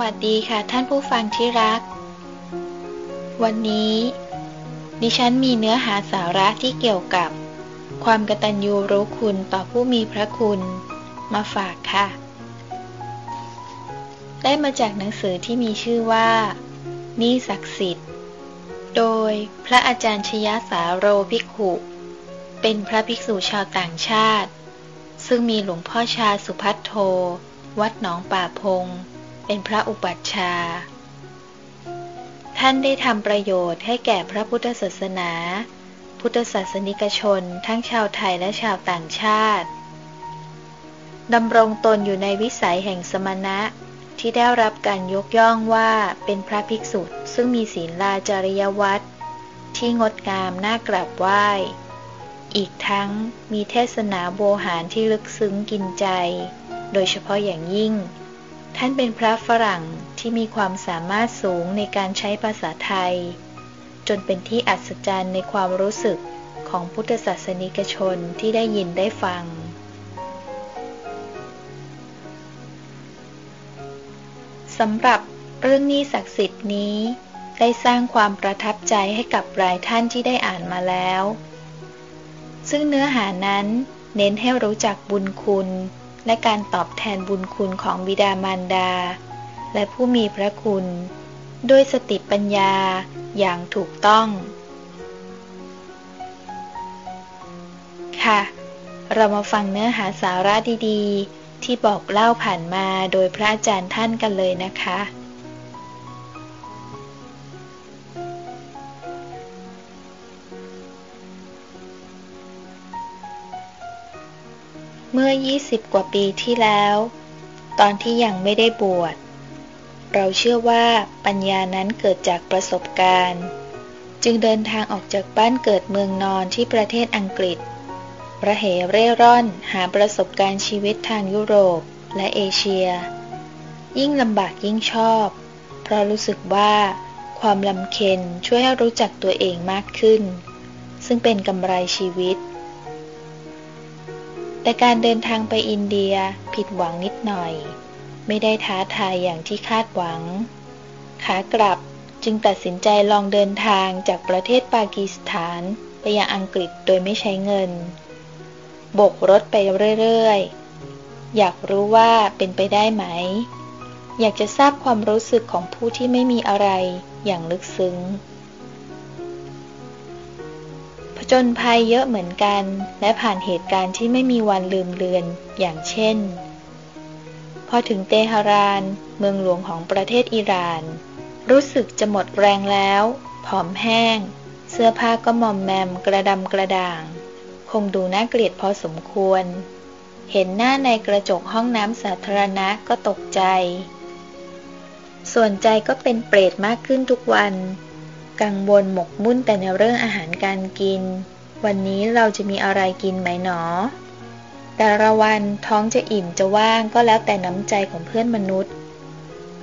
วัสดีค่ะท่านผู้ฟังที่รัก วันนี้ ดิฉันมีเนื้อหาสาระที่เกี่ยวกับ ความกตัญญูรู้คุณต่อผู้มีพระคุณ มาฝากค่ะ ได้มาจากหนังสือที่มีชื่อว่า นี่ศักดิ์สิทธิ์ โดยพระอาจารย์ชยสาโรภิกขุ เป็นพระภิกษุชาวต่างชาติ ซึ่งมีหลวงพ่อชาสุพัทโท วัดหนองป่าพง เป็นพระอุปัชฌาย์ท่านได้ทำประโยชน์ให้แก่พระพุทธศาสนา พุทธศาสนิกชน ทั้งชาวไทยและชาวต่างชาติดำรงตนอยู่ในวิสัยแห่งสมณะที่ได้รับการยกย่องว่าเป็นพระภิกษุซึ่งมีศีลาจริยวัตรที่งดงามน่ากราบไหว้ อีกทั้งมีเทศนาโบหารที่ลึกซึ้งกินใจ โดยเฉพาะอย่างยิ่ง ท่านเป็นพระฝรั่งที่มีความสามารถสูงในการใช้ภาษาไทย จนเป็นที่อัศจรรย์ในความรู้สึกของพุทธศาสนิกชนที่ได้ยินได้ฟัง สำหรับเรื่องนี้ศักดิ์สิทธิ์นี้ ได้สร้างความประทับใจให้กับหลายท่านที่ได้อ่านมาแล้ว ซึ่งเนื้อหานั้นเน้นให้รู้จักบุญคุณ และการตอบแทนบุญคุณของบิดามารดา และผู้มีพระคุณ ด้วยสติปัญญาอย่างถูกต้อง ค่ะ เรามาฟังเนื้อหาสาระดีๆ ที่บอกเล่าผ่านมาโดยพระอาจารย์ท่านกันเลยนะคะ เมื่อ 20 กว่าปีที่แล้ว ตอนที่ยังไม่ได้บวช เราเชื่อว่าปัญญานั้นเกิดจากประสบการณ์ จึงเดินทางออกจากบ้านเกิดเมืองนอนที่ประเทศอังกฤษ ประเหเร่ร่อนหาประสบการณ์ชีวิตทางยุโรปและเอเชีย ยิ่งลำบากยิ่งชอบ เพราะรู้สึกว่าความลำเค็นช่วยให้รู้จักตัวเองมากขึ้น ซึ่งเป็นกำไรชีวิต แต่การเดินทางไปอินเดียผิดหวังนิดหน่อย ไม่ได้ท้าทายอย่างที่คาดหวัง ขากลับจึงตัดสินใจลองเดินทางจากประเทศปากีสถานไปยังอังกฤษโดยไม่ใช้เงิน บกรถไปเรื่อยๆ อยากรู้ว่าเป็นไปได้ไหม อยากจะทราบความรู้สึกของผู้ที่ไม่มีอะไรอย่างลึกซึ้ง จญภัยเยอะเหมือนกัน และผ่านเหตุการณ์ที่ไม่มีวันลืมเลือน อย่างเช่น พอถึงเตหะราน เมืองหลวงของประเทศอิหร่าน รู้สึกจะหมดแรงแล้ว ผอมแห้ง เสื้อผ้าก็มอมแมมกระดำกระด่าง คงดูน่าเกลียดพอสมควร เห็นหน้าในกระจกห้องน้ำสาธารณะก็ตกใจ ส่วนใจก็เป็นเปรตมากขึ้นทุกวัน กังวลหมกมุ่นแต่ในเรื่องอาหารการกิน วันนี้เราจะมีอะไรกินไหมหนอ แต่ละวันท้องจะอิ่มจะว่างก็แล้วแต่น้ำใจของเพื่อนมนุษย์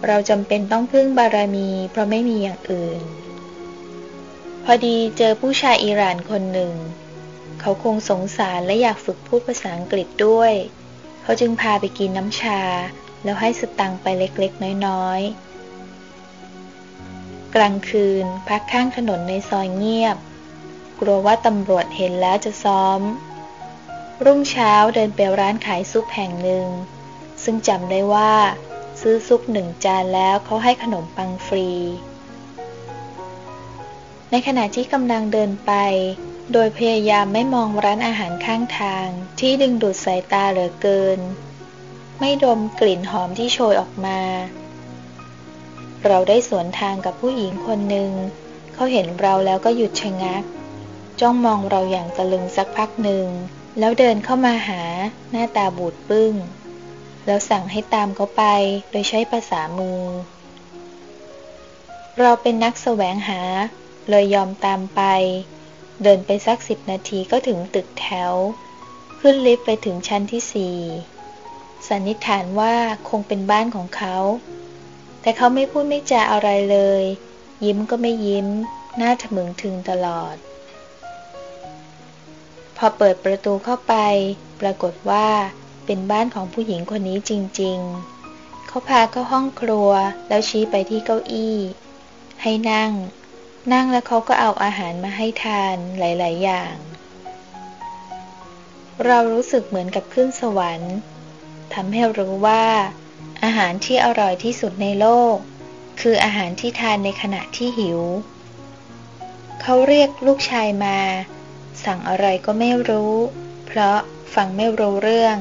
เราจำเป็นต้องพึ่งบารมี เพราะไม่มีอย่างอื่น พอดีเจอผู้ชายอิหร่านคนหนึ่ง เขาคงสงสารและอยากฝึกพูดภาษาอังกฤษด้วย เขาจึงพาไปกินน้ำชา แล้วให้สตังไปเล็กๆน้อยๆ กลางคืนพักข้างถนนในซอยเงียบ กลัวว่าตำรวจเห็นแล้วจะซ้อม รุ่งเช้าเดินไปร้านขายซุปแห่งหนึ่ง ซึ่งจำได้ว่า ซื้อซุปหนึ่งจานแล้วเขาให้ขนมปังฟรี ในขณะที่กำลังเดินไป โดยพยายามไม่มองร้านอาหารข้างทางที่ดึงดูดสายตาเหลือเกิน ไม่ดมกลิ่นหอมที่โชยออกมา เราได้สวนทางกับผู้หญิงคนหนึ่ง เขาเห็นเราแล้วก็หยุดชะงัก จ้องมองเราอย่างตะลึงสักพักหนึ่ง แล้วเดินเข้ามาหาหน้าตาบูดปึ้ง แล้วสั่งให้ตามเขาไปโดยใช้ภาษามือ เราเป็นนักแสวงหา เลยยอมตามไป เดินไปสักสิบนาทีก็ถึงตึกแถว ขึ้นลิฟต์ไปถึงชั้นที่สี่สันนิษฐานว่าคงเป็นบ้านของเขา แต่เขาไม่พูดไม่จาอะไรเลย ยิ้มก็ไม่ยิ้ม หน้าถมึงถึงตลอด พอเปิดประตูเข้าไป ปรากฏว่าเป็นบ้านของผู้หญิงคนนี้จริง ๆ เขาพาเข้าห้องครัวแล้วชี้ไปที่เก้าอี้ ให้นั่ง นั่งแล้วเขาก็เอาอาหารมาให้ทานหลาย ๆ อย่าง เรารู้สึกเหมือนกับขึ้นสวรรค์ทำให้รู้ว่า อาหารที่อร่อยที่สุดในโลก คืออาหารที่ทานในขณะที่หิว เขาเรียกลูกชายมา สั่งอะไรก็ไม่รู้ เพราะฟังไม่รู้เรื่อง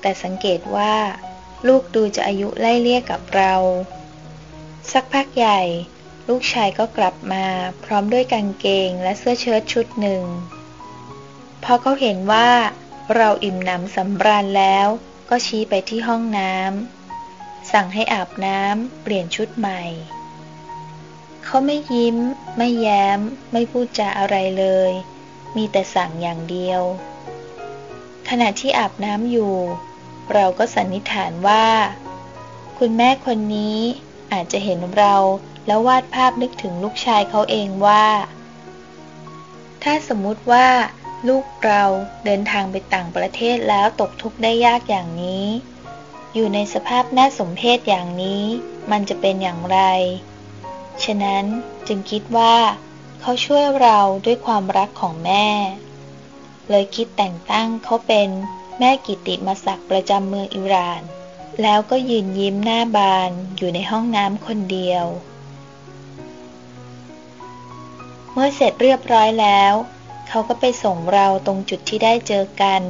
แต่สังเกตว่า ลูกดูจะอายุไล่เลี่ยกับเรา สักพักใหญ่ ลูกชายก็กลับมาพร้อมด้วยกางเกงและเสื้อเชิ้ตชุดหนึ่ง พอเขาเห็นว่าเราอิ่มหนำสำราญแล้วก็ชี้ไปที่ห้องน้ำ สั่งให้อาบน้ำเปลี่ยนชุดใหม่ เขาไม่ยิ้ม ไม่แย้ม ไม่พูดจาอะไรเลย มีแต่สั่งอย่างเดียว ขณะที่อาบน้ำอยู่ เราก็สันนิษฐานว่า คุณแม่คนนี้อาจจะเห็นเราแล้ววาดภาพนึกถึงลูกชายเขาเองว่า ถ้าสมมุติว่า ลูกเราเดินทางไปต่างประเทศแล้วตกทุกข์ได้ยากอย่างนี้ อยู่ในสภาพน่าสมเพชอย่างนี้ มันจะเป็นอย่างไร ฉะนั้นจึงคิดว่า เขาช่วยเราด้วยความรักของแม่ เลยคิดแต่งตั้งเขาเป็นแม่กิติมศักดิ์ประจำเมืองอิหร่าน แล้วก็ยืนยิ้มหน้าบานอยู่ในห้องน้ำคนเดียว เมื่อเสร็จเรียบร้อยแล้ว เขาก็ไปส่งเราตรงจุดที่ได้เจอกัน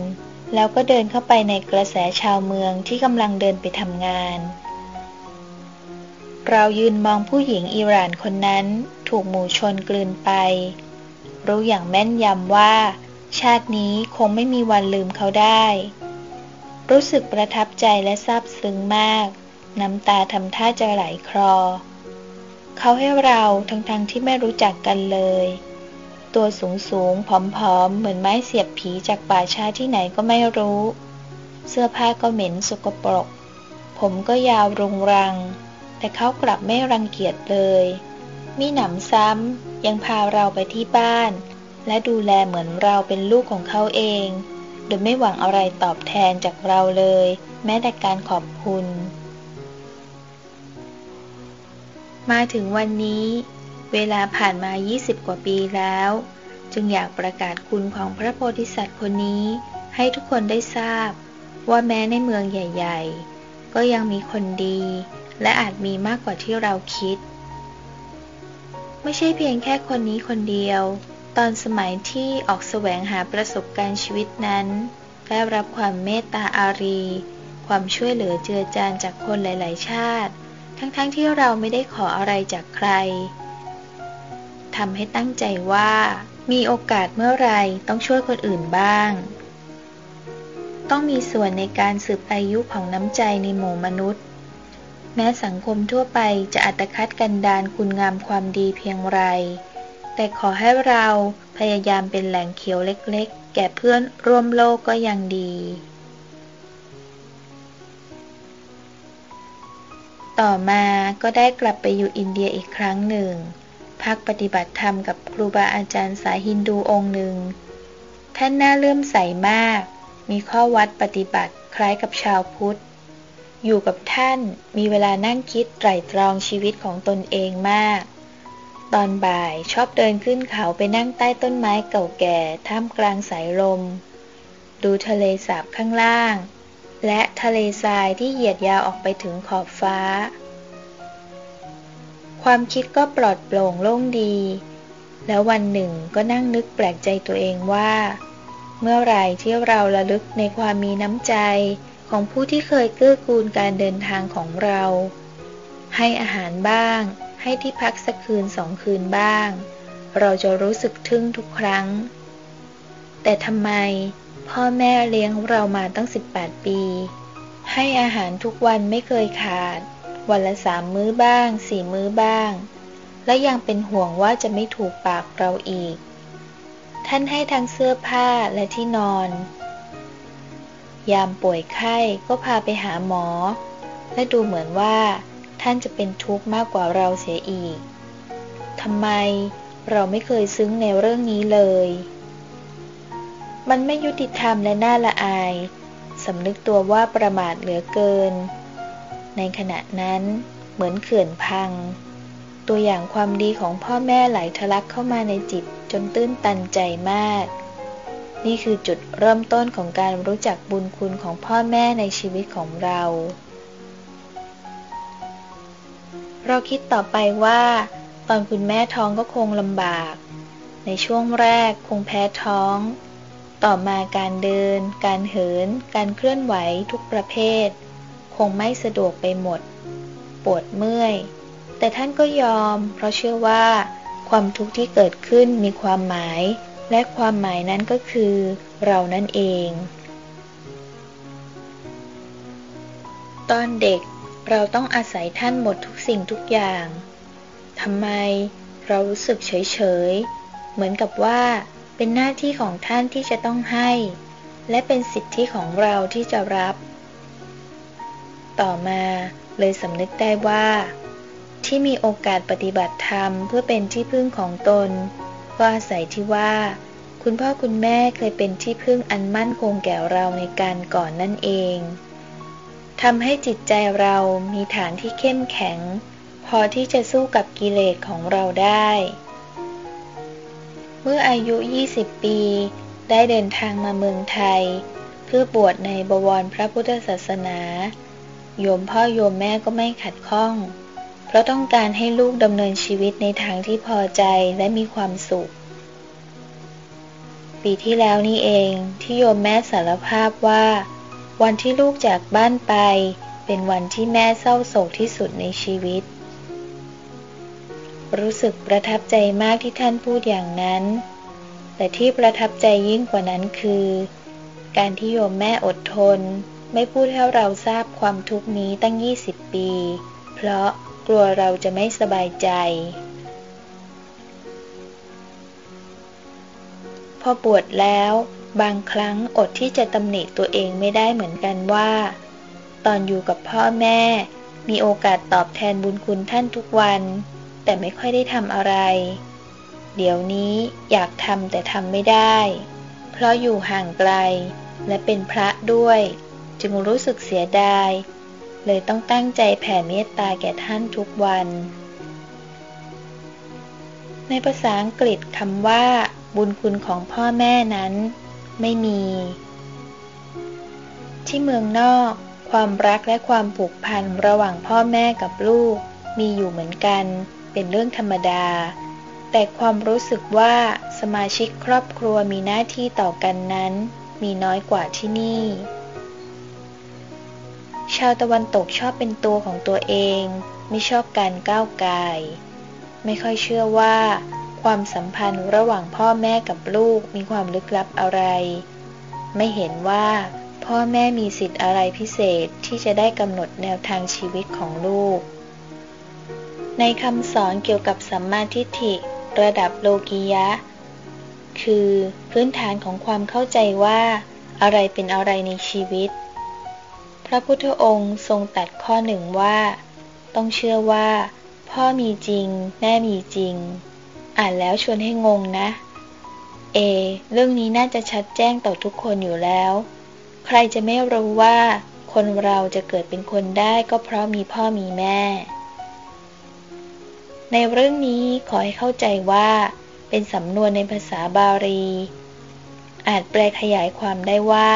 แล้วก็เดินเข้าไปในกระแสชาวเมืองที่กำลังเดินไปทำงาน เรายืนมองผู้หญิงอิหร่านคนนั้นถูกหมู่ชนกลืนไป รู้อย่างแม่นยำว่า ชาตินี้คงไม่มีวันลืมเขาได้ รู้สึกประทับใจและซาบซึ้งมาก น้ำตาทำท่าจะไหลคลอ เขาให้เราทั้งๆทที่ไม่รู้จักกันเลย ตัวสูงสูงผอมๆ เหมือนไม้เสียบผีจากป่าช้าที่ไหนก็ไม่รู้ เสื้อผ้าก็เหม็นสกปรก ผมก็ยาวรุงรัง แต่เขากลับไม่รังเกียจเลย มีหนำซ้ำยังพาเราไปที่บ้าน และดูแลเหมือนเราเป็นลูกของเขาเอง โดยไม่หวังอะไรตอบแทนจากเราเลย แม้แต่การขอบคุณ มาถึงวันนี้ เวลาผ่านมา 20 กว่าปีแล้ว จึงอยากประกาศคุณของพระโพธิสัตว์คนนี้ ให้ทุกคนได้ทราบ ว่าแม้ในเมืองใหญ่ ๆ ก็ยังมีคนดี และอาจมีมากกว่าที่เราคิด ไม่ใช่เพียงแค่คนนี้คนเดียว ตอนสมัยที่ออกแสวงหาประสบการณ์ชีวิตนั้นได้รับความเมตตาอารี ความช่วยเหลือเจือจานจากคนหลาย ๆ ชาติ ทั้งๆทที่เราไม่ได้ขออะไรจากใคร ทำให้ตั้งใจว่า มีโอกาสเมื่อไรต้องช่วยคนอื่นบ้าง ต้องมีส่วนในการสืบอายุของน้ำใจในหมู่มนุษย์ แม้สังคมทั่วไปจะอัตคัดกันดานคุณงามความดีเพียงไร แต่ขอให้เราพยายามเป็นแหล่งเขียวเล็กๆ แก่เพื่อนร่วมโลกก็ยังดีต่อมาก็ได้กลับไปอยู่อินเดียอีกครั้งหนึ่ง พักปฏิบัติธรรมกับครูบาอาจารย์สายฮินดูองค์หนึ่ง ท่านน่าเลื่อมใสมาก มีข้อวัดปฏิบัติคล้ายกับชาวพุทธ อยู่กับท่านมีเวลานั่งคิดไตรตรองชีวิตของตนเองมาก ตอนบ่ายชอบเดินขึ้นเขาไปนั่งใต้ต้นไม้เก่าแก่ท่ามกลางสายลม ดูทะเลสาบข้างล่าง และทะเลทรายที่เหยียดยาวออกไปถึงขอบฟ้า ความคิดก็ปลอดโปร่งโล่งดี แล้ววันหนึ่งก็นั่งนึกแปลกใจตัวเองว่า เมื่อไรที่เราระลึกในความมีน้ำใจของผู้ที่เคยเกื้อกูลการเดินทางของเรา ให้อาหารบ้าง ให้ที่พักสักคืนสองคืนบ้าง เราจะรู้สึกทึ่งทุกครั้ง แต่ทำไมพ่อแม่เลี้ยงเรามาตั้ง 18 ปี ให้อาหารทุกวันไม่เคยขาด วันละสามมื้อบ้างสี่มื้อบ้าง และยังเป็นห่วงว่าจะไม่ถูกปากเราอีก ท่านให้ทั้งเสื้อผ้าและที่นอน ยามป่วยไข้ก็พาไปหาหมอ และดูเหมือนว่า ท่านจะเป็นทุกข์มากกว่าเราเสียอีกทำไมเราไม่เคยซึ้งในเรื่องนี้เลย มันไม่ยุติธรรมและน่าละอายสำนึกตัวว่าประมาทเหลือเกิน ในขณะนั้นเหมือนเขื่อนพัง ตัวอย่างความดีของพ่อแม่ไหลทะลักเข้ามาในจิตจนตื้นตันใจมาก นี่คือจุดเริ่มต้นของการรู้จักบุญคุณของพ่อแม่ในชีวิตของเรา เราคิดต่อไปว่า ตอนคุณแม่ท้องก็คงลำบาก ในช่วงแรกคงแพ้ท้อง ต่อมาการเดิน การเหิน การเคลื่อนไหวทุกประเภท คงไม่สะดวกไปหมด ปวดเมื่อย แต่ท่านก็ยอม เพราะเชื่อว่า ความทุกข์ที่เกิดขึ้นมีความหมาย และความหมายนั้นก็คือ เรานั่นเอง ตอนเด็กเราต้องอาศัยท่านหมดทุกสิ่งทุกอย่างทำไมเรารู้สึกเฉยๆเหมือนกับว่าเป็นหน้าที่ของท่านที่จะต้องให้ และเป็นสิทธิของเราที่จะรับ ต่อมาเลยสำนึกได้ว่า ที่มีโอกาสปฏิบัติธรรมเพื่อเป็นที่พึ่งของตน ก็อาศัยที่ว่า คุณพ่อคุณแม่เคยเป็นที่พึ่งอันมั่นคงแก่เราในการก่อนนั่นเองทำให้จิตใจเรามีฐานที่เข้มแข็ง พอที่จะสู้กับกิเลสของเราได้ เมื่ออายุ 20 ปี ได้เดินทางมาเมืองไทย เพื่อบวชในบวรพระพุทธศาสนา โยมพ่อโยมแม่ก็ไม่ขัดข้อง เพราะต้องการให้ลูกดำเนินชีวิตในทางที่พอใจและมีความสุข ปีที่แล้วนี่เองที่โยมแม่สารภาพว่า วันที่ลูกจากบ้านไป เป็นวันที่แม่เศร้าโศกที่สุดในชีวิต รู้สึกประทับใจมากที่ท่านพูดอย่างนั้น แต่ที่ประทับใจยิ่งกว่านั้นคือ การที่โยมแม่อดทน ไม่พูดให้เราทราบความทุกนี้ตั้ง 20 ปี เพราะกลัวเราจะไม่สบายใจ พอบวชแล้ว บางครั้งอดที่จะตำหนิตัวเองไม่ได้เหมือนกันว่า ตอนอยู่กับพ่อแม่ มีโอกาสตอบแทนบุญคุณท่านทุกวัน แต่ไม่ค่อยได้ทำอะไร เดี๋ยวนี้อยากทำแต่ทำไม่ได้ เพราะอยู่ห่างไกลและเป็นพระด้วย จึงรู้สึกเสียดาย เลยต้องตั้งใจแผ่เมตตาแก่ท่านทุกวัน ในภาษาอังกฤษคำว่า บุญคุณของพ่อแม่นั้น ไม่มี ที่เมืองนอก ความรักและความผูกพันระหว่างพ่อแม่กับลูก มีอยู่เหมือนกัน เป็นเรื่องธรรมดาแต่ความรู้สึกว่าสมาชิกครอบครัวมีหน้าที่ต่อกันนั้น มีน้อยกว่าที่นี่ ชาวตะวันตกชอบเป็นตัวของตัวเอง ไม่ชอบการก้าวไกายไม่ค่อยเชื่อว่า ความสัมพันธ์ระหว่างพ่อแม่กับลูกมีความลึกลับอะไร ไม่เห็นว่า พ่อแม่มีสิทธิ์อะไรพิเศษที่จะได้กำหนดแนวทางชีวิตของลูก ในคำสอนเกี่ยวกับสัมมาทิฏฐิ ระดับโลกียะ คือ พื้นฐานของความเข้าใจว่า อะไรเป็นอะไรในชีวิต พระพุทธองค์ทรงตัดข้อหนึ่งว่า ต้องเชื่อว่า พ่อมีจริง แม่มีจริง อ่านแล้วชวนให้งงนะ เอ เรื่องนี้น่าจะชัดแจ้งต่อทุกคนอยู่แล้ว ใครจะไม่รู้ว่า คนเราจะเกิดเป็นคนได้ก็เพราะมีพ่อมีแม่ ในเรื่องนี้ขอให้เข้าใจว่า เป็นสำนวนในภาษาบาลีอาจแปลขยายความได้ว่า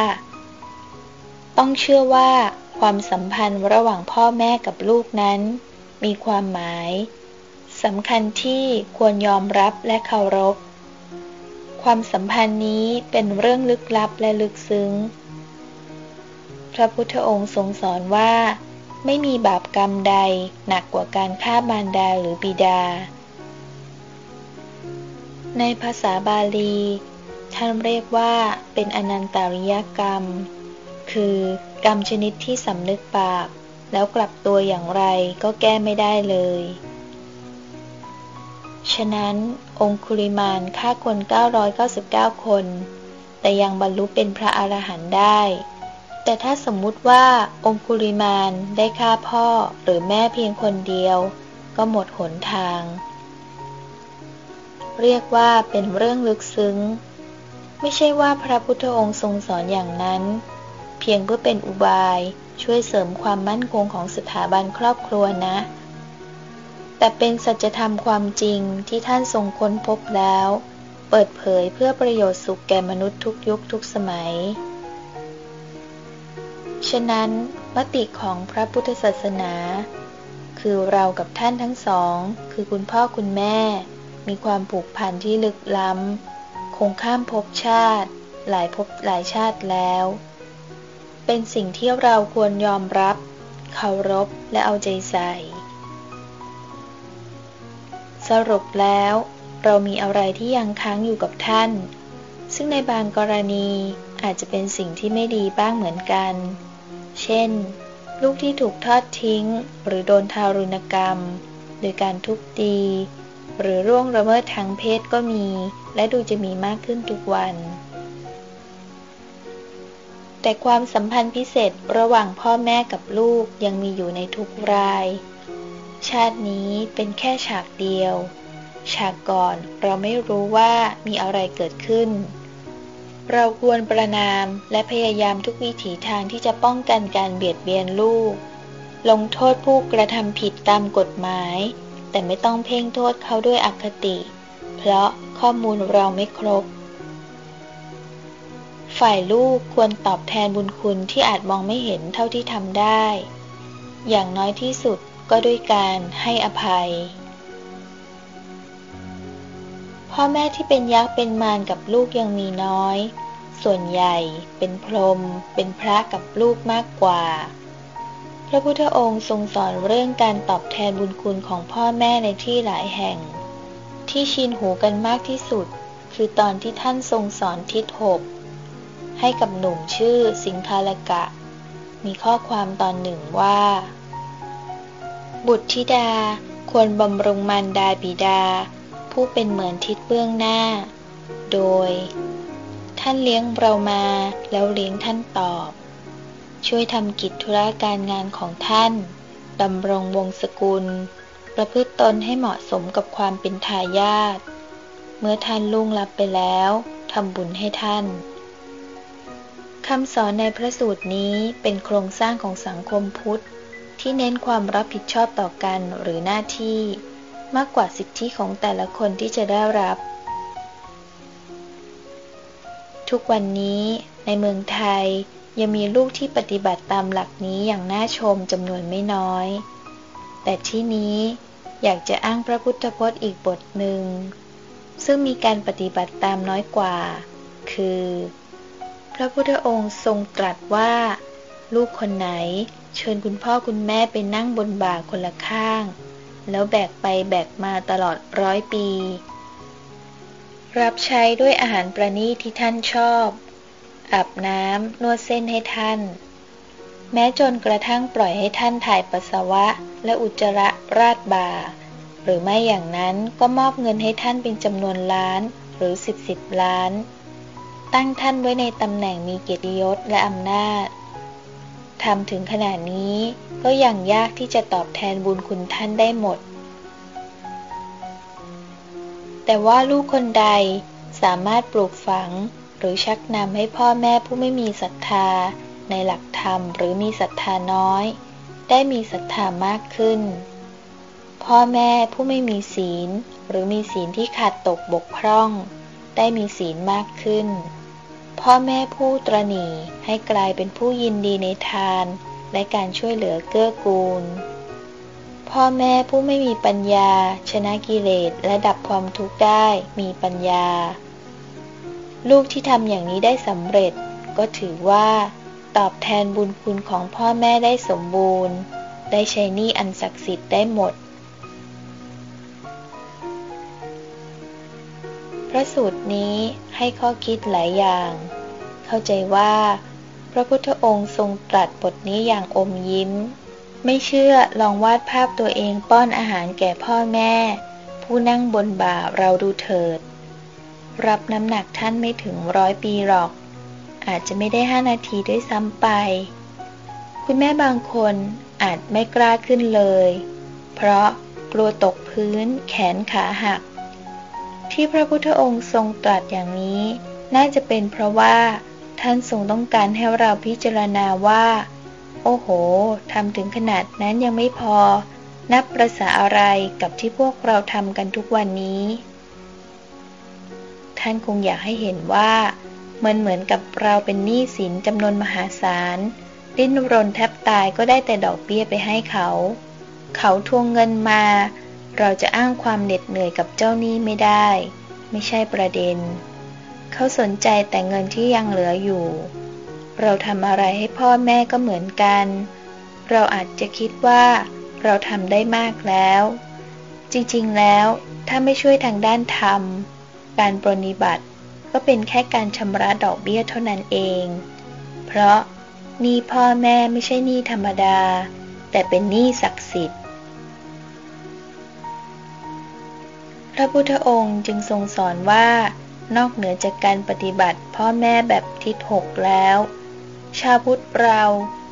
ต้องเชื่อว่าความสัมพันธ์ระหว่างพ่อแม่กับลูกนั้น มีความหมายสำคัญที่ควรยอมรับและเคารพ ความสัมพันธ์นี้เป็นเรื่องลึกลับและลึกซึ้ง พระพุทธองค์ทรงสอนว่า ไม่มีบาปกรรมใดหนักกว่าการฆ่าบารดาหรือบิดา ในภาษาบาลี ท่านเรียกว่าเป็นอนันตาริยกรรม คือ กรรมชนิดที่สำนึกบาปแล้วกลับตัวอย่างไรก็แก้ไม่ได้เลย ฉะนั้น องคุลิมานฆ่าคน 999 คน แต่ยังบรรลุเป็นพระอรหันต์ได้ แต่ถ้าสมมุติว่าองคุลิมานได้ฆ่าพ่อหรือแม่เพียงคนเดียว ก็หมดหนทาง เรียกว่าเป็นเรื่องลึกซึ้ง ไม่ใช่ว่าพระพุทธองค์ทรงสอนอย่างนั้น พีพียงเพื่อเป็นอุบาย ช่วยเสริมความมั่นคงของสถาบันครอบครัวนะ แต่เป็นสัจธรรมความจริงที่ท่านทรงค้นพบแล้ว เปิดเผยเพื่อประโยชน์สุขแก่มนุษย์ทุกยุคทุกสมัย ฉะนั้นมติของพระพุทธศาสนา คือเรากับท่านทั้งสอง คือคุณพ่อคุณแม่ มีความผูกพันที่ลึกล้ำคงข้ามภพชาติ หลายภพหลายชาติแล้ว เป็นสิ่งที่เราควรยอมรับ เคารพและเอาใจใส่ สรุปแล้ว เรามีอะไรที่ยังค้างอยู่กับท่าน ซึ่งในบางกรณีอาจจะเป็นสิ่งที่ไม่ดีบ้างเหมือนกัน เช่น ลูกที่ถูกทอดทิ้ง หรือโดนทารุณกรรม โดยการทุบตี หรือร่วงละเมิดทางเพศก็มี และดูจะมีมากขึ้นทุกวัน แต่ความสัมพันธ์พิเศษระหว่างพ่อแม่กับลูกยังมีอยู่ในทุกราย ชาตินี้เป็นแค่ฉากเดียว ฉากก่อนเราไม่รู้ว่ามีอะไรเกิดขึ้น เราควรประนามและพยายามทุกวิถีทางที่จะป้องกันการเบียดเบียนลูก ลงโทษผู้กระทำผิดตามกฎหมาย แต่ไม่ต้องเพ่งโทษเขาด้วยอคติ เพราะข้อมูลเราไม่ครบ ฝ่ายลูกควรตอบแทนบุญคุณที่อาจมองไม่เห็นเท่าที่ทำได้ อย่างน้อยที่สุดก็ด้วยการให้อภัย พ่อแม่ที่เป็นยักษ์เป็นมารกับลูกยังมีน้อย ส่วนใหญ่เป็นพรหมเป็นพระกับลูกมากกว่า พระพุทธองค์ทรงสอนเรื่องการตอบแทนบุญคุณของพ่อแม่ในที่หลายแห่ง ที่ชินหูกันมากที่สุด คือตอนที่ท่านทรงสอนทิศหก ให้กับหนุ่มชื่อสิงคาลกะ มีข้อความตอนหนึ่งว่า บุตรธิดาควรบำรุงมารดาบิดา ผู้เป็นเหมือนทิศเบื้องหน้า โดย ท่านเลี้ยงเรามาแล้วเลี้ยงท่านตอบ ช่วยทำกิจธุระการงานของท่านดำรงวงศกุล ประพฤติตนให้เหมาะสมกับความเป็นทายาทเมื่อท่านลุ่งลับไปแล้วทำบุญให้ท่าน คำสอนในพระสูตรนี้เป็นโครงสร้างของสังคมพุทธ ที่เน้นความรับผิดชอบต่อกันหรือหน้าที่ มากกว่าสิทธิของแต่ละคนที่จะได้รับ ทุกวันนี้ในเมืองไทยยังมีลูกที่ปฏิบัติตามหลักนี้อย่างน่าชมจำนวนไม่น้อย แต่ที่นี้อยากจะอ้างพระพุทธพจน์อีกบทหนึ่ง ซึ่งมีการปฏิบัติตามน้อยกว่า คือ ระพุทธองค์ทรงตรัสว่า ลูกคนไหน เชิญคุณพ่อคุณแม่ไปนั่งบนบ่าคนละข้าง แล้วแบกไปแบกมาตลอดร้อยปี รับใช้ด้วยอาหารประณีตที่ท่านชอบอาบน้ำนวดเส้นให้ท่าน แม้จนกระทั่งปล่อยให้ท่านถ่ายปัสสาวะ และอุจจาระราดบ่า หรือไม่อย่างนั้นก็มอบเงินให้ท่านเป็นจำนวนล้านหรือสิบสิบล้าน ตั้งท่านไว้ในตำแหน่งมีเกียรติยศและอำนาจทำถึงขนาดนี้ก็ยังยากที่จะตอบแทนบุญคุณท่านได้หมด แต่ว่าลูกคนใดสามารถปลูกฝังหรือชักนำให้พ่อแม่ผู้ไม่มีศรัทธา ในหลักธรรมหรือมีศรัทธาน้อย ได้มีศรัทธามากขึ้น พ่อแม่ผู้ไม่มีศีล หรือมีศีลที่ขาดตกบกพร่อง ได้มีศีลมากขึ้น พ่อแม่ผู้ตรณีให้กลายเป็นผู้ยินดีในทาน และการช่วยเหลือเกื้อกูล พ่อแม่ผู้ไม่มีปัญญา ชนะกิเลสและดับความทุกข์ได้มีปัญญา ลูกที่ทำอย่างนี้ได้สำเร็จ ก็ถือว่าตอบแทนบุญคุณของพ่อแม่ได้สมบูรณ์ ได้ใช้หนี้อันศักดิ์สิทธิ์ได้หมด พระสูตรนี้ให้ข้อคิดหลายอย่าง เข้าใจว่า พระพุทธองค์ทรงตรัสบทนี้อย่างอมยิ้ม ไม่เชื่อลองวาดภาพตัวเองป้อนอาหารแก่พ่อแม่ ผู้นั่งบนบ่าเราดูเถิด รับน้ำหนักท่านไม่ถึงร้อยปีหรอก อาจจะไม่ได้ห้านาทีด้วยซ้ำไป คุณแม่บางคนอาจไม่กล้าขึ้นเลย เพราะกลัวตกพื้นแขนขาหัก ที่พระพุทธองค์ทรงตรัสอย่างนี้ น่าจะเป็นเพราะว่า ท่านทรงต้องการให้เราพิจารณาว่า โอ้โหทำถึงขนาดนั้นยังไม่พอ นับประษาอะไรกับที่พวกเราทำกันทุกวันนี้ ท่านคงอยากให้เห็นว่ามันเหมือนกับเราเป็นหนี้สินจำนวนมหาศาลดิ้นรนแทบตายก็ได้แต่ดอกเบี้ยไปให้เขา เขาทวงเงินมา เราจะอ้างความเหน็ดเหนื่อยกับเจ้าหนี้ไม่ได้ ไม่ใช่ประเด็น เขาสนใจแต่เงินที่ยังเหลืออยู่ เราทำอะไรให้พ่อแม่ก็เหมือนกัน เราอาจจะคิดว่า เราทำได้มากแล้ว จริงๆแล้วถ้าไม่ช่วยทางด้านธรรม การปรนิบัติ ก็เป็นแค่การชำระดอกเบี้ยเท่านั้นเอง เพราะหนี้พ่อแม่ไม่ใช่หนี้ธรรมดา แต่เป็นหนี้ศักดิ์สิทธิ์ ระพุทธองค์จึงทรงสอนว่า นอกเหนือจากการปฏิบัติพ่อแม่แบบทิศหกแล้ว ชาวพุทธเรา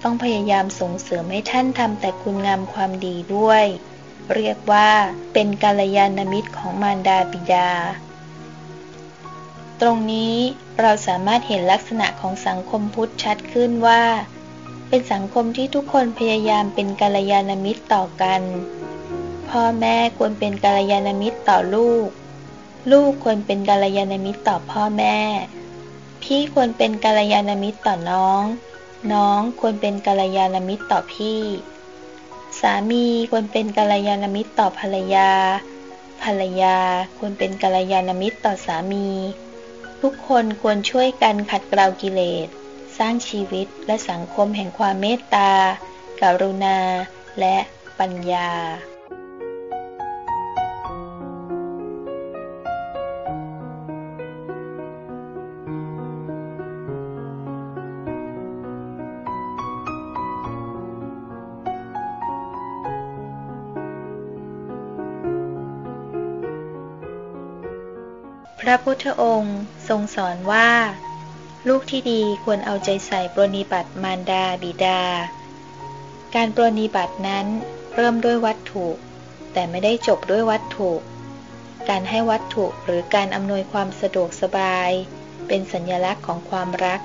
ต้องพยายามส่งเสริมให้ท่านทำแต่คุณงามความดีด้วย เรียกว่าเป็นกาลยานมิตรของมารดาบิดา ตรงนี้เราสามารถเห็นลักษณะของสังคมพุทธชัดขึ้นว่า เป็นสังคมที่ทุกคนพยายามเป็นกาลยานมิตรต่อกัน พ่อแม่ควรเป็นกาลยานมิตรต่อลูก ลูกควรเป็นกาลยานมิตรต่อพ่อแม่ พี่ควรเป็นกาลยานมิตรต่อน้อง น้องควรเป็นกาลยานมิตรต่อพี่ สามีควรเป็นกาลยานมิตรต่อภรรยา ภรรยาควรเป็นกาลยานมิตรต่อสามี ทุกคนควรช่วยกันขัดเกลากิเลส สร้างชีวิตและสังคมแห่งความเมตตากรุณา และปัญญา ระพุทธองค์ทรงสอนว่า ลูกที่ดีควรเอาใจใส่ปรนิบัติมารดาบิดา การปรนิบัตินั้นเริ่มด้วยวัตถุ แต่ไม่ได้จบด้วยวัตถุ การให้วัตถุหรือการอำนวยความสะดวกสบาย เป็นสัญลักษณ์ของความรัก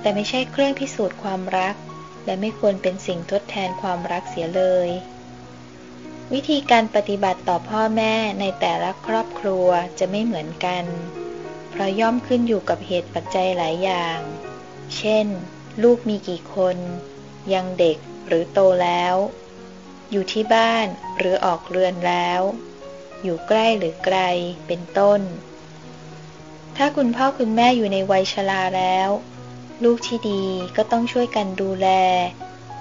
แต่ไม่ใช่เครื่องพิสูจน์ความรัก และไม่ควรเป็นสิ่งทดแทนความรักเสียเลย วิธีการปฏิบัติต่อพ่อแม่ในแต่ละครอบครัวจะไม่เหมือนกัน เพราะย่อมขึ้นอยู่กับเหตุปัจจัยหลายอย่าง เช่น ลูกมีกี่คน ยังเด็กหรือโตแล้ว อยู่ที่บ้านหรือออกเรือนแล้ว อยู่ใกล้หรือไกลเป็นต้น ถ้าคุณพ่อคุณแม่อยู่ในวัยชราแล้ว ลูกที่ดีก็ต้องช่วยกันดูแล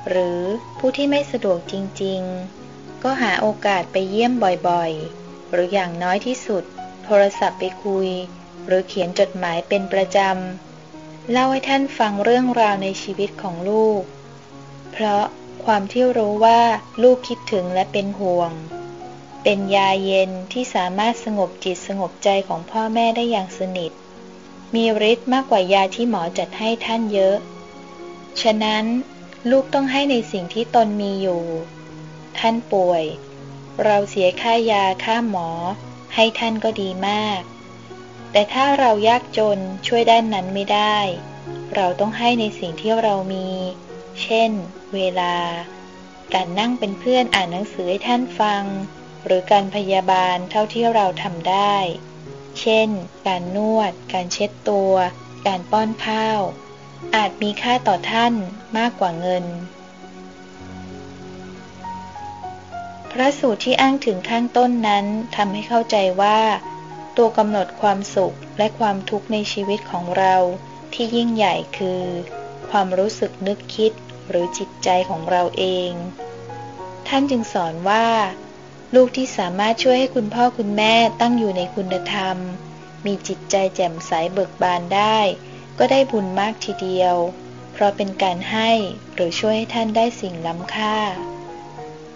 หรือผู้ที่ไม่สะดวกจริง ๆ ก็หาโอกาสไปเยี่ยมบ่อยๆ หรืออย่างน้อยที่สุด โทรศัพท์ไปคุย หรือเขียนจดหมายเป็นประจำ เล่าให้ท่านฟังเรื่องราวในชีวิตของลูก เพราะความที่รู้ว่าลูกคิดถึงและเป็นห่วง เป็นยาเย็นที่สามารถสงบจิตสงบใจของพ่อแม่ได้อย่างสนิท มีฤทธิ์มากกว่ายาที่หมอจัดให้ท่านเยอะ ฉะนั้นลูกต้องให้ในสิ่งที่ตนมีอยู่ ท่านป่วย เราเสียค่ายาค่าหมอ ให้ท่านก็ดีมาก แต่ถ้าเรายากจนช่วยด้านนั้นไม่ได้ เราต้องให้ในสิ่งที่เรามี เช่น เวลา การนั่งเป็นเพื่อนอ่านหนังสือให้ท่านฟัง หรือการพยาบาลเท่าที่เราทำได้ เช่น การนวด การเช็ดตัว การป้อนข้าว อาจมีค่าต่อท่านมากกว่าเงิน พระสูตรที่อ้างถึงข้างต้นนั้นทำให้เข้าใจว่า ตัวกำหนดความสุขและความทุกข์ในชีวิตของเราที่ยิ่งใหญ่คือ ความรู้สึกนึกคิดหรือจิตใจของเราเอง ท่านจึงสอนว่า ลูกที่สามารถช่วยให้คุณพ่อคุณแม่ตั้งอยู่ในคุณธรรม มีจิตใจแจ่มใสเบิกบานได้ ก็ได้บุญมากทีเดียว เพราะเป็นการให้หรือช่วยให้ท่านได้สิ่งล้ำค่า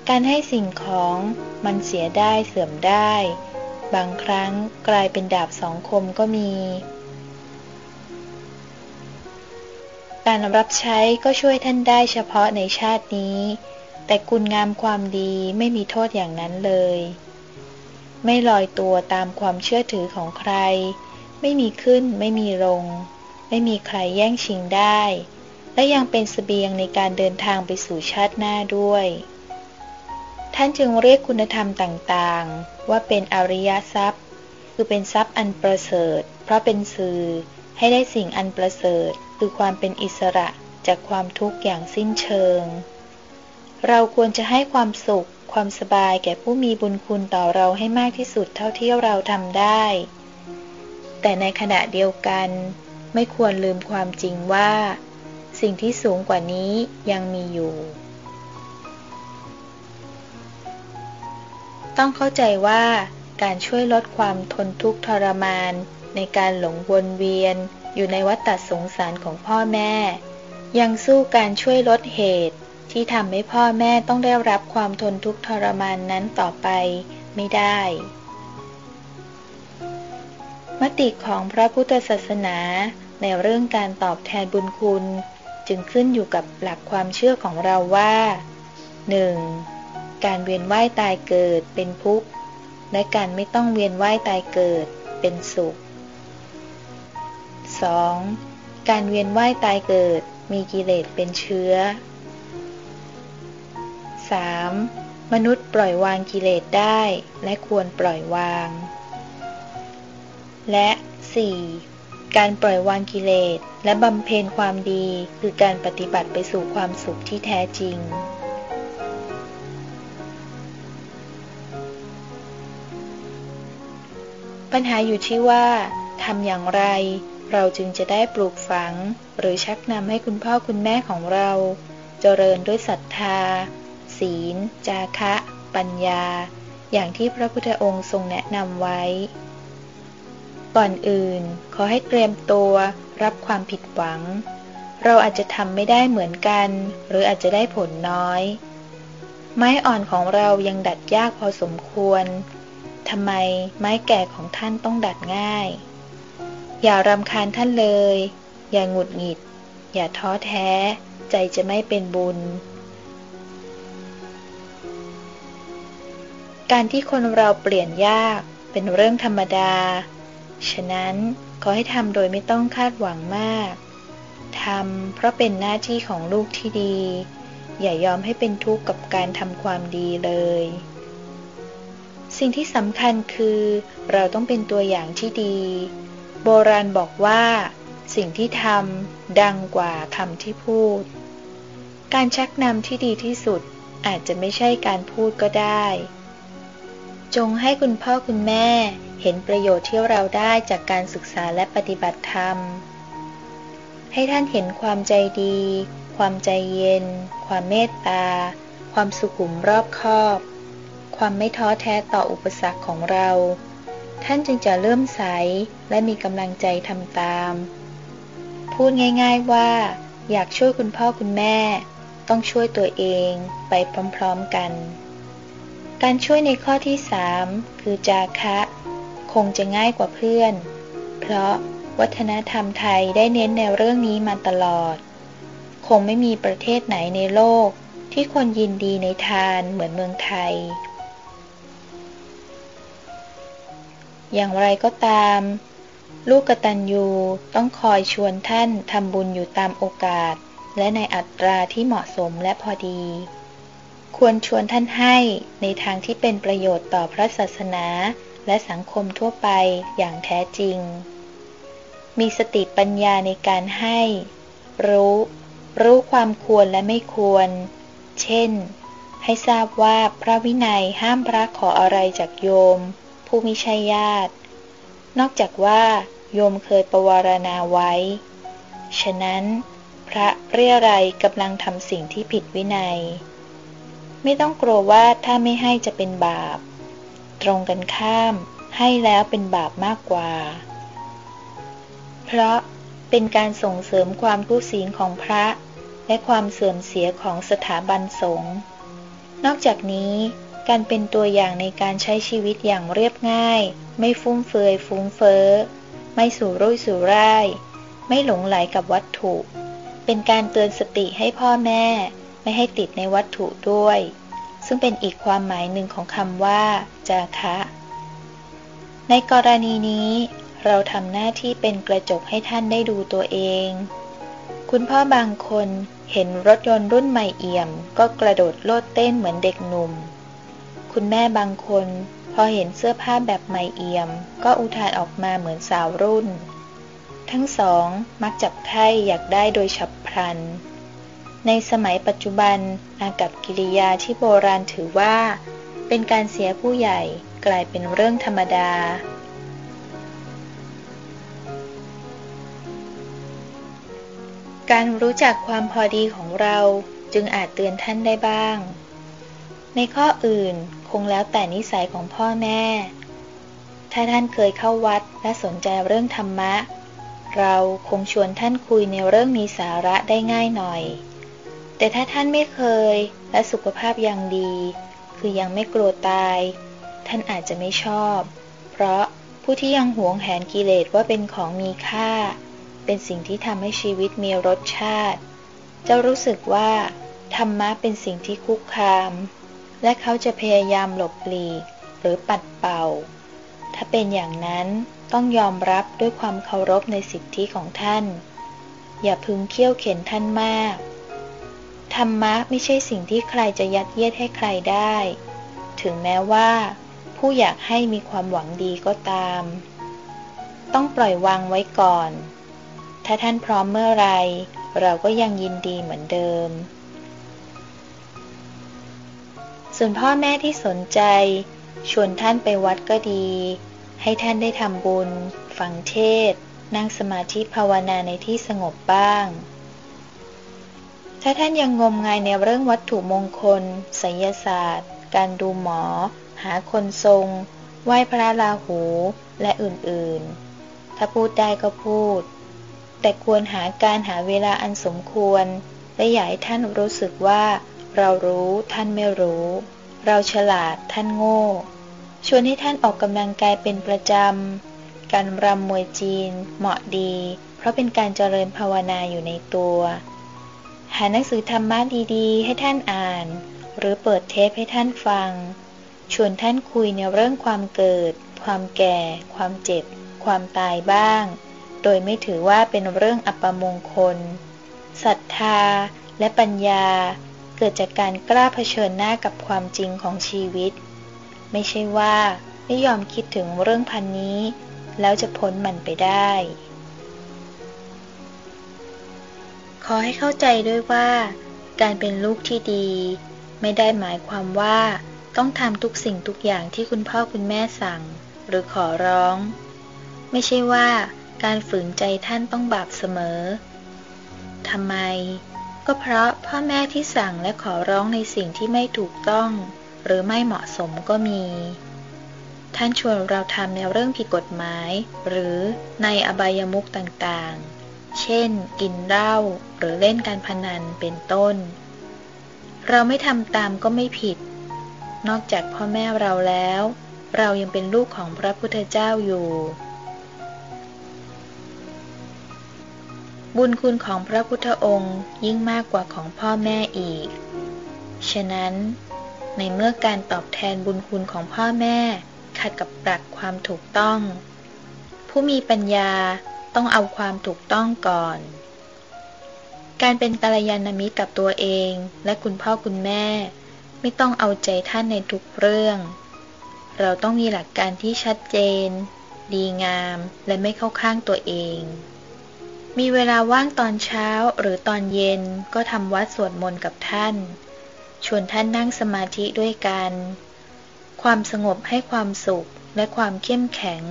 การให้สิ่งของมันเสียได้เสื่อมได้ บางครั้งกลายเป็นดาบสองคมก็มี การรับใช้ก็ช่วยท่านได้เฉพาะในชาตินี้ แต่คุณงามความดีไม่มีโทษอย่างนั้นเลย ไม่ลอยตัวตามความเชื่อถือของใคร ไม่มีขึ้นไม่มีลง ไม่มีใครแย่งชิงได้ และยังเป็นสเสบียงในการเดินทางไปสู่ชาติหน้าด้วย ท่านจึงเรียกคุณธรรมต่างๆ ว่าเป็นอริยทรัพย์ คือเป็นทรัพย์อันประเสริฐ เพราะเป็นสื่อให้ได้สิ่งอันประเสริฐ คือความเป็นอิสระจากความทุกข์อย่างสิ้นเชิง เราควรจะให้ความสุข ความสบายแก่ผู้มีบุญคุณต่อเราให้มากที่สุดเท่าที่เราทำได้ แต่ในขณะเดียวกัน ไม่ควรลืมความจริงว่า สิ่งที่สูงกว่านี้ยังมีอยู่ ต้องเข้าใจว่าการช่วยลดความทนทุกข์ทรมาน ในการหลงวนเวียน อยู่ในวัฏฏสงสารของพ่อแม่ ยังสู้การช่วยลดเหตุ ที่ทำให้พ่อแม่ต้องได้รับความทนทุกข์ทรมานนั้นต่อไปไม่ได้ มติของพระพุทธศาสนาในเรื่องการตอบแทนบุญคุณ จึงขึ้นอยู่กับหลักความเชื่อของเราว่า 1. การเวียนว่ายตายเกิดเป็นทุกข์ และการไม่ต้องเวียนว่ายตายเกิดเป็นสุข 2. การเวียนว่ายตายเกิดมีกิเลสเป็นเชื้อ 3. มนุษย์ปล่อยวางกิเลสได้และควรปล่อยวาง และ 4. การปล่อยวางกิเลสและบำเพ็ญความดีคือการปฏิบัติไปสู่ความสุขที่แท้จริง ปัญหาอยู่ที่ว่าทำอย่างไร เราจึงจะได้ปลูกฝัง หรือชักนำให้คุณพ่อคุณแม่ของเรา เจริญด้วยศรัทธา ศีล จาคะ ปัญญา อย่างที่พระพุทธองค์ทรงแนะนำไว้ ก่อนอื่น ขอให้เตรียมตัวรับความผิดหวัง เราอาจจะทำไม่ได้เหมือนกัน หรืออาจจะได้ผลน้อย ไม้อ่อนของเรายังดัดยากพอสมควร ทำไมไม้แก่ของท่านต้องดัดง่าย อย่ารำคาญท่านเลย อย่าหงุดหงิด อย่าท้อแท้ ใจจะไม่เป็นบุญ การที่คนเราเปลี่ยนยากเป็นเรื่องธรรมดา ฉะนั้นขอให้ทำโดยไม่ต้องคาดหวังมากทำเพราะเป็นหน้าที่ของลูกที่ดี อย่ายอมให้เป็นทุกข์กับการทำความดีเลย สิ่งที่สำคัญคือเราต้องเป็นตัวอย่างที่ดี โบราณบอกว่า สิ่งที่ทำดังกว่าคำที่พูด การชักนำที่ดีที่สุดอาจจะไม่ใช่การพูดก็ได้ จงให้คุณพ่อคุณแม่เห็นประโยชน์ที่เราได้จากการศึกษาและปฏิบัติธรรม ให้ท่านเห็นความใจดี ความใจเย็น ความเมตตา ความสุขุมรอบคอบ ความไม่ท้อแท้ต่ออุปสรรคของเรา ท่านจึงจะเริ่มใสและมีกำลังใจทำตาม พูดง่ายๆว่า อยากช่วยคุณพ่อคุณแม่ ต้องช่วยตัวเองไปพร้อมๆกัน การช่วยในข้อที่สามคือจาคะ คงจะง่ายกว่าเพื่อน เพราะวัฒนธรรมไทยได้เน้นแนวเรื่องนี้มาตลอด คงไม่มีประเทศไหนในโลกที่คนยินดีในทานเหมือนเมืองไทย อย่างไรก็ตาม ลูกกตัญญูต้องคอยชวนท่านทำบุญอยู่ตามโอกาส และในอัตราที่เหมาะสมและพอดี ควรชวนท่านให้ในทางที่เป็นประโยชน์ต่อพระศาสนา และสังคมทั่วไปอย่างแท้จริง มีสติปัญญาในการให้ รู้ รู้ความควรและไม่ควร เช่น ให้ทราบว่าพระวินัยห้ามพระขออะไรจากโยม ผู้มิใช่ญาติ นอกจากว่าโยมเคยประวารณาไว้ ฉะนั้น พระเรียไรกำลังทำสิ่งที่ผิดวินัย ไม่ต้องกลัวว่าถ้าไม่ให้จะเป็นบาป ตรงกันข้ามให้แล้วเป็นบาปมากกว่า เพราะเป็นการส่งเสริมความทุศีลของพระ และความเสื่อมเสียของสถาบันสงฆ์ นอกจากนี้ การเป็นตัวอย่างในการใช้ชีวิตอย่างเรียบง่าย ไม่ฟุ่มเฟือยฟุ้งเฟ้อ ไม่สู่รุ่ยสู่ร่าย ไม่หลงไหลกับวัตถุ เป็นการเตือนสติให้พ่อแม่ ไม่ให้ติดในวัตถุด้วย ซึ่งเป็นอีกความหมายหนึ่งของคำว่า จาคะ ในกรณีนี้ เราทำหน้าที่เป็นกระจกให้ท่านได้ดูตัวเอง คุณพ่อบางคนเห็นรถยนต์รุ่นใหม่เอี่ยม ก็กระโดดโลดเต้นเหมือนเด็กหนุ่ม คุณแม่บางคน พอเห็นเสื้อผ้าแบบใหม่เอี่ยม ก็อุทานออกมาเหมือนสาวรุ่น ทั้งสองมักจับไข้อยากได้โดยฉับพลัน ในสมัยปัจจุบันอากับกิริยาที่โบราณถือว่า เป็นการเสียผู้ใหญ่กลายเป็นเรื่องธรรมดาการรู้จักความพอดีของเราจึงอาจเตือนท่านได้บ้าง ในข้ออื่น คงแล้วแต่นิสัยของพ่อแม่ ถ้าท่านเคยเข้าวัดและสนใจเรื่องธรรมะ เราคงชวนท่านคุยในเรื่องมีสาระได้ง่ายหน่อย แต่ถ้าท่านไม่เคยและสุขภาพยังดี คือยังไม่กลัวตาย ท่านอาจจะไม่ชอบ เพราะผู้ที่ยังหวงแหนกิเลสว่าเป็นของมีค่า เป็นสิ่งที่ทำให้ชีวิตมีรสชาติจ้ารู้สึกว่าธรรมะเป็นสิ่งที่คุกคาม และเขาจะพยายามหลบหลีกหรือปัดเป่า ถ้าเป็นอย่างนั้นต้องยอมรับด้วยความเคารพในสิทธิของท่าน อย่าพึงเคี่ยวเข็นท่านมาก ธรรมะไม่ใช่สิ่งที่ใครจะยัดเยียดให้ใครได้ ถึงแม้ว่า ผู้อยากให้มีความหวังดีก็ตาม ต้องปล่อยวางไว้ก่อน ถ้าท่านพร้อมเมื่อไร เราก็ยังยินดีเหมือนเดิม ส่วนพ่อแม่ที่สนใจ ชวนท่านไปวัดก็ดี ให้ท่านได้ทำบุญ ฟังเทศ นั่งสมาธิภาวนาในที่สงบบ้าง ถ้าท่านยังงมงายในเรื่องวัตถุมงคลศิลศาสตร์ การดูหมอ หาคนทรง ไหว้พระราหูและอื่นๆ ถ้าพูดได้ก็พูด แต่ควรหาการหาเวลาอันสมควรและอย่าให้ท่านรู้สึกว่า เรารู้ท่านไม่รู้ เราฉลาดท่านโง่ ชวนให้ท่านออกกำลังกายเป็นประจำ การรำมวยจีน เหมาะดี เพราะเป็นการเจริญภาวนาอยู่ในตัว หาหนังสือธรรมะดีๆ ให้ท่านอ่าน หรือเปิดเทปให้ท่านฟัง ชวนท่านคุยในเรื่องความเกิด ความแก่ ความเจ็บ ความตายบ้าง โดยไม่ถือว่าเป็นเรื่องอัปมงคลศรัทธาและปัญญา เกิดจากการกล้าเผชิญหน้ากับความจริงของชีวิต ไม่ใช่ว่าไม่ยอมคิดถึงเรื่องพันนี้ แล้วจะพ้นมันไปได้ ขอให้เข้าใจด้วยว่า การเป็นลูกที่ดี ไม่ได้หมายความว่าต้องทำทุกสิ่งทุกอย่างที่คุณพ่อคุณแม่สั่ง หรือขอร้อง ไม่ใช่ว่าการฝืนใจท่านต้องบาปเสมอทำไม ก็เพราะพ่อแม่ที่สั่งและขอร้องในสิ่งที่ไม่ถูกต้อง หรือไม่เหมาะสมก็มี ท่านชวนเราทำในเรื่องผิดกฎหมาย หรือในอบายมุขต่างๆ เช่น กินเหล้าหรือเล่นการพนันเป็นต้น เราไม่ทำตามก็ไม่ผิด นอกจากพ่อแม่เราแล้ว เรายังเป็นลูกของพระพุทธเจ้าอยู่ บุญคุณของพระพุทธองค์ยิ่งมากกว่าของพ่อแม่อีก ฉะนั้น ในเมื่อการตอบแทนบุญคุณของพ่อแม่ขัดกับปรักความถูกต้อง ผู้มีปัญญาต้องเอาความถูกต้องก่อน การเป็นกัลยาณมิตรกับตัวเองและคุณพ่อคุณแม่ ไม่ต้องเอาใจท่านในทุกเรื่อง เราต้องมีหลักการที่ชัดเจน ดีงามและไม่เข้าข้างตัวเอง มีเวลาว่างตอนเช้าหรือตอนเย็นก็ทำวัดสวดมนต์กับท่าน ชวนท่านนั่งสมาธิด้วยกัน ความสงบให้ความสุขและความเข้มแข็ง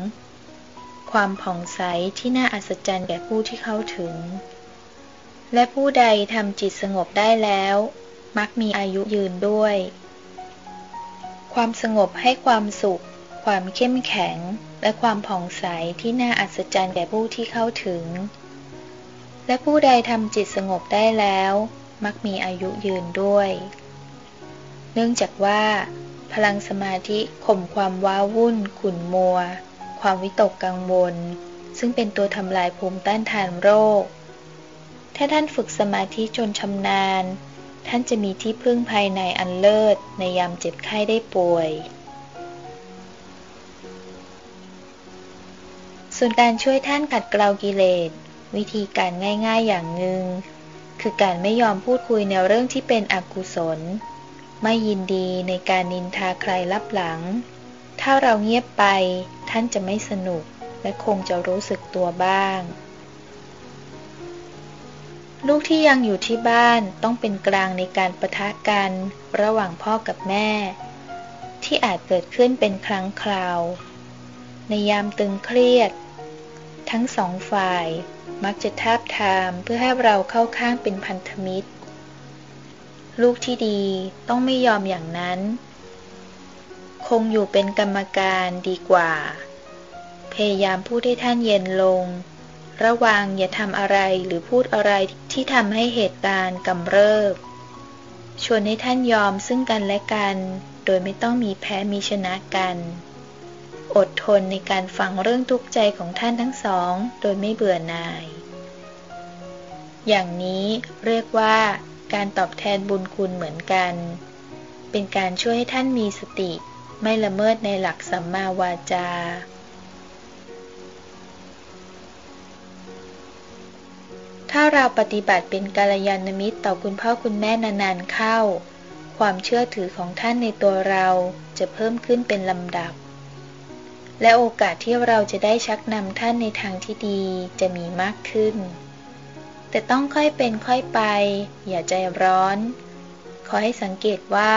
ความผ่องใสที่น่าอัศจรรย์แก่ผู้ที่เข้าถึง และผู้ใดทำจิตสงบได้แล้ว มักมีอายุยืนด้วย ความสงบให้ความสุข ความเข้มแข็ง และความผ่องใสที่น่าอัศจรรย์แก่ผู้ที่เข้าถึง และผู้ใดทำจิตสงบได้แล้ว มักมีอายุยืนด้วย เนื่องจากว่า พลังสมาธิข่มความว้าวุ่น ขุ่นมัว ความวิตกกังวล ซึ่งเป็นตัวทำลายภูมิต้านทานโรค ถ้าท่านฝึกสมาธิจนชำนาญ ท่านจะมีที่พึ่งภายในอันเลิศในยามเจ็บไข้ได้ป่วยส่วนการช่วยท่านขัดเกลากิเลส วิธีการง่ายๆอย่างหนึ่งคือการไม่ยอมพูดคุยในเรื่องที่เป็นอกุศล ไม่ยินดีในการนินทาใครลับหลัง ถ้าเราเงียบไปท่านจะไม่สนุกและคงจะรู้สึกตัวบ้าง ลูกที่ยังอยู่ที่บ้านต้องเป็นกลางในการประทะกันระหว่างพ่อกับแม่ ที่อาจเกิดขึ้นเป็นครั้งคราว ในยามตึงเครียด ทั้งสองฝ่าย มักจะทาบทามเพื่อให้เราเข้าข้างเป็นพันธมิตร ลูกที่ดีต้องไม่ยอมอย่างนั้น คงอยู่เป็นกรรมการดีกว่า พยายามพูดให้ท่านเย็นลง ระวังอย่าทำอะไรหรือพูดอะไรที่ทำให้เหตุการณ์กำเริบ ชวนให้ท่านยอมซึ่งกันและกัน โดยไม่ต้องมีแพ้มีชนะกัน อดทนในการฟังเรื่องทุกข์ใจของท่านทั้งสอง โดยไม่เบื่อหน่าย อย่างนี้เรียกว่าการตอบแทนบุญคุณเหมือนกัน เป็นการช่วยให้ท่านมีสติ ไม่ละเมิดในหลักสัมมาวาจา ถ้าเราปฏิบัติเป็นกาลยานมิตรต่อคุณพ่อคุณแม่นานๆเข้า ความเชื่อถือของท่านในตัวเราจะเพิ่มขึ้นเป็นลำดับ และโอกาสที่เราจะได้ชักนำท่านในทางที่ดีจะมีมากขึ้น แต่ต้องค่อยเป็นค่อยไป อย่าใจร้อน ขอให้สังเกตว่า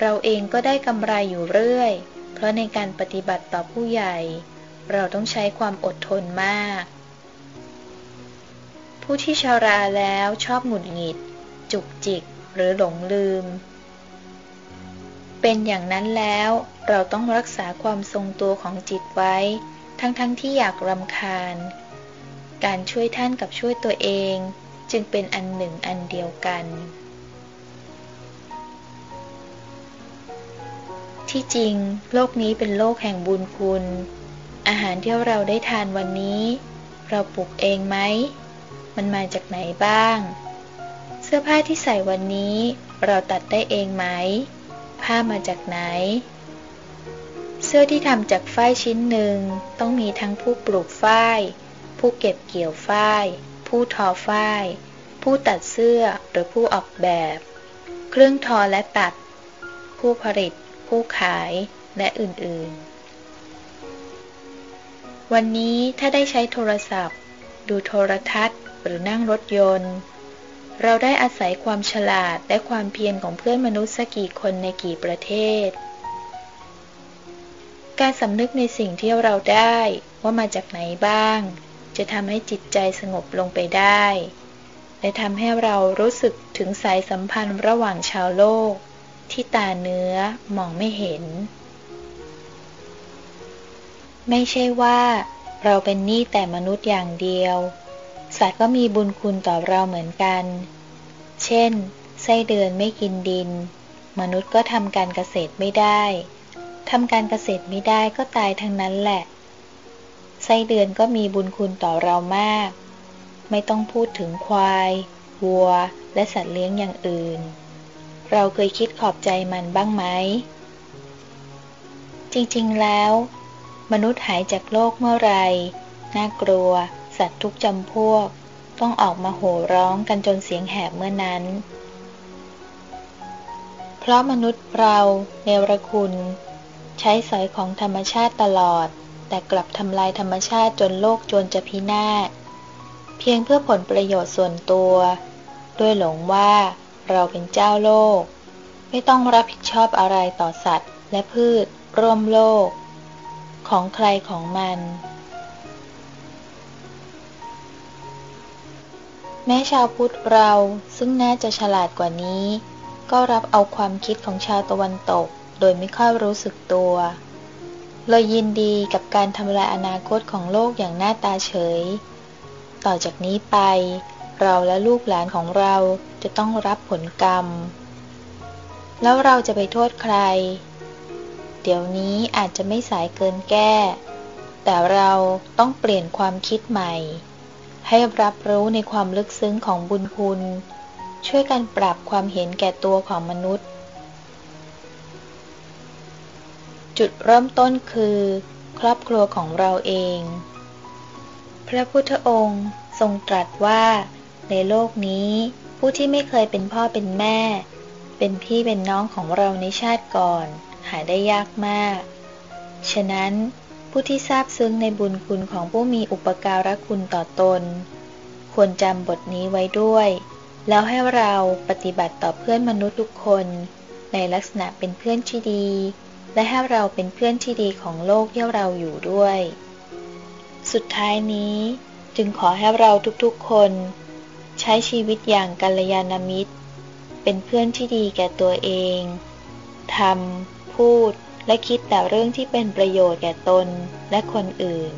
เราเองก็ได้กำไรอยู่เรื่อย เพราะในการปฏิบัติต่อผู้ใหญ่ เราต้องใช้ความอดทนมาก ผู้ที่ชาราแล้วชอบหงุดหงิด จุกจิกหรือหลงลืม เป็นอย่างนั้นแล้วเราต้องรักษาความทรงตัวของจิตไว้ ทั้งๆทที่อยากรำคาญ การช่วยท่านกับช่วยตัวเองจึงเป็นอันหนึ่งอันเดียวกัน ที่จริงโลกนี้เป็นโลกแห่งบุญคุณ อาหารที่เราได้ทานวันนี้ เราปลูกเองไหม มันมาจากไหนบ้าง เสื้อผ้าที่ใส่วันนี้เราตัดได้เองไหม ผ้ามาจากไหน เสื้อที่ทำจากฝ้ายชิ้นหนึ่งต้องมีทั้งผู้ปลูกฝ้าย ผู้เก็บเกี่ยวฝ้าย ผู้ทอฝ้าย ผู้ตัดเสื้อหรือผู้ออกแบบ เครื่องทอและตัด ผู้ผลิต ผู้ขายและอื่นๆ วันนี้ถ้าได้ใช้โทรศัพท์ ดูโทรทัศน์หรือนั่งรถยนต์ เราได้อาศัยความฉลาดและความเพียรของเพื่อนมนุษย์สักกี่คนในกี่ประเทศ การสำนึกในสิ่งที่เราได้ว่ามาจากไหนบ้าง จะทำให้จิตใจสงบลงไปได้ และทำให้เรารู้สึกถึงสายสัมพันธ์ระหว่างชาวโลก ที่ตาเนื้อมองไม่เห็น ไม่ใช่ว่าเราเป็นหนี้แต่มนุษย์อย่างเดียว สัตว์ก็มีบุญคุณต่อเราเหมือนกัน เช่น ไส้เดือนไม่กินดิน มนุษย์ก็ทำการเกษตรไม่ได้ ทำการเกษตรไม่ได้ก็ตายทั้งนั้นแหละ ไส้เดือนก็มีบุญคุณต่อเรามาก ไม่ต้องพูดถึงควาย วัว และสัตว์เลี้ยงอย่างอื่น เราเคยคิดขอบใจมันบ้างไหม จริงๆแล้ว มนุษย์หายจากโลกเมื่อไร น่ากลัว สัตว์ทุกจำพวก ต้องออกมาโห่ร้องกันจนเสียงแหบเมื่อนั้น เพราะมนุษย์เราเนรคุณ ใช้สอยของธรรมชาติตลอด แต่กลับทำลายธรรมชาติจนโลกจนจะพินาศเพียงเพื่อผลประโยชน์ส่วนตัว ด้วยหลงว่าเราเป็นเจ้าโลก ไม่ต้องรับผิดชอบอะไรต่อสัตว์และพืชร่วมโลก ของใครของมัน แม้ชาวพุทธเราซึ่งน่าจะฉลาดกว่านี้ ก็รับเอาความคิดของชาวตะวันตก โดยไม่ค่อยรู้สึกตัว เลยยินดีกับการทำลายอนาคตของโลกอย่างหน้าตาเฉย ต่อจากนี้ไป เราและลูกหลานของเราจะต้องรับผลกรรม แล้วเราจะไปโทษใคร เดี๋ยวนี้อาจจะไม่สายเกินแก้ แต่เราต้องเปลี่ยนความคิดใหม่ ให้รับรู้ในความลึกซึ้งของบุญคุณ ช่วยกันปรับความเห็นแก่ตัวของมนุษย์ จุดเริ่มต้นคือ ครอบครัวของเราเอง พระพุทธองค์ทรงตรัสว่า ในโลกนี้ ผู้ที่ไม่เคยเป็นพ่อเป็นแม่ เป็นพี่เป็นน้องของเราในชาติก่อน หาได้ยากมาก ฉะนั้น ผู้ที่ทราบซึ้งในบุญคุณของผู้มีอุปการะคุณต่อตน ควรจำบทนี้ไว้ด้วย แล้วให้เราปฏิบัติต่อเพื่อนมนุษย์ทุกคน ในลักษณะเป็นเพื่อนที่ดี และให้เราเป็นเพื่อนที่ดีของโลกที่เราอยู่ด้วย สุดท้ายนี้จึงขอให้เราทุกๆคน ใช้ชีวิตอย่างกัลยาณมิตร เป็นเพื่อนที่ดีแก่ตัวเองทำพูด และคิดแต่เรื่องที่เป็นประโยชน์แก่ตนและคนอื่น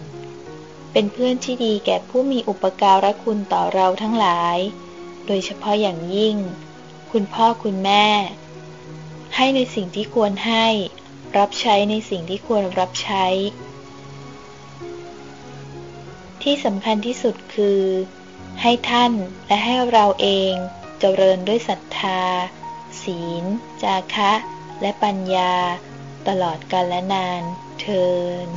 เป็นเพื่อนที่ดีแก่ผู้มีอุปการะคุณต่อเราทั้งหลาย โดยเฉพาะอย่างยิ่ง คุณพ่อคุณแม่ ให้ในสิ่งที่ควรให้ รับใช้ในสิ่งที่ควรรับใช้ ที่สำคัญที่สุดคือ ให้ท่านและให้เราเองเจริญด้วยศรัทธา ศีล จาคะ และปัญญา ตลอดกาลและนานเทิน